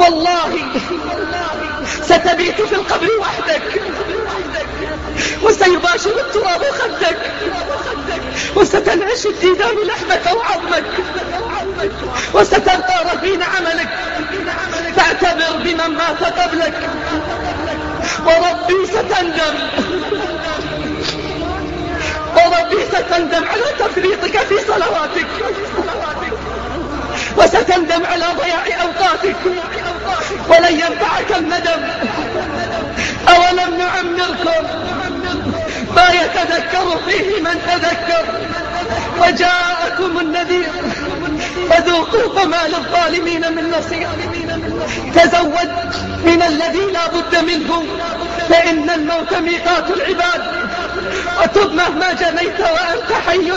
والله ستبيت في القبر وحدك. وسيباشر التراب خدك. وستنعش الديدان لحمك وعظمك. وستبقى رهين عملك. فاعتبر بمن مات قبلك. وربي ستندم. وربي ستندم على تفريطك في صلواتك. وستندم على ضياع أوقاتك ولن ينفعك الندم. أولم نعمركم ما يتذكر فيه من تذكر وجاءكم النذير فذوقوا فما للظالمين من نصير. تزود من الذي لا بد منه فإن الموت ميقات العباد. وتب مهما جنيت وأنت حي.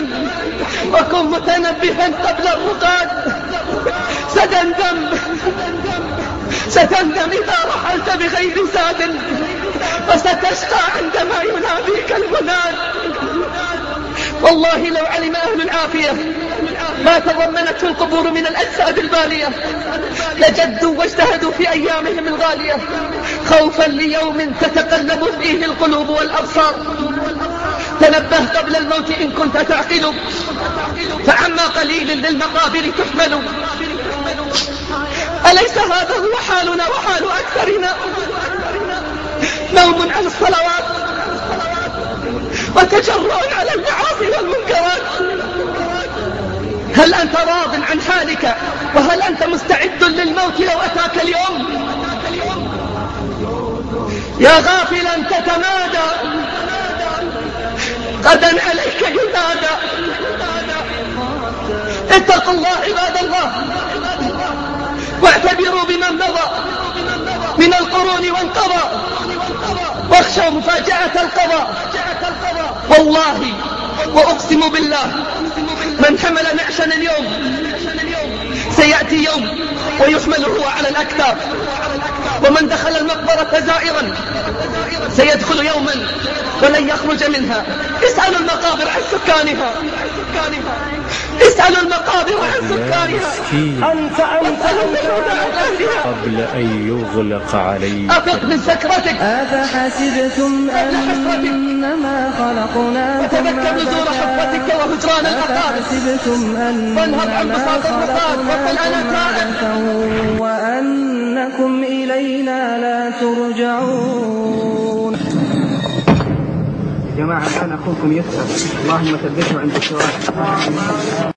وكن متنبها قبل الرقاد. ستندم. ستندم إذا رحلت بغير زاد. وستشقى عندما يناديك المناد والله لو علم أهل العافية ما تضمنته القبور من الأجساد البالية. لجدوا واجتهدوا في أيامهم الغالية. خوفا ليوم تتقلب فيه القلوب والأبصار. تنبه قبل الموت إن كنت تعقل. فعما قليل للمقابر تحمل. أليس هذا هو حالنا وحال أكثرنا؟ نوم عن الصلوات. وتجرؤ على المعاصي والمنكرات. هل أنت راض عن حالك؟ وهل أنت مستعد للموت لو أتاك اليوم؟ يا غافلا تتمادى. غدا عليك عبادة. اتقوا الله عباد الله. واعتبروا بمن مضى. من القرون وانقضى. واخشوا مفاجأة القضاء. والله وأقسم بالله من حمل نعشا اليوم سيأتي يوم ويحمل هو على الأكتاف. ومن دخل المقبرة زائرا سيدخل يوما ولن يخرج منها. اسألوا المقابر عن سكانها. اسألوا المقابر عن سكانها. أنت أنت قبل أن يغلق عليك. أفق من سكرتك. أفحسبتم أنما خلقناكم وتذكر نزول حفرتك وهجران الأقارب. أفحسبتم أنما بساط الرقاد وقل أنا تائب خلقناكم وأنكم ترجعون. جماعة أنا أخوكم يسأل اللهم ثبته عند السؤال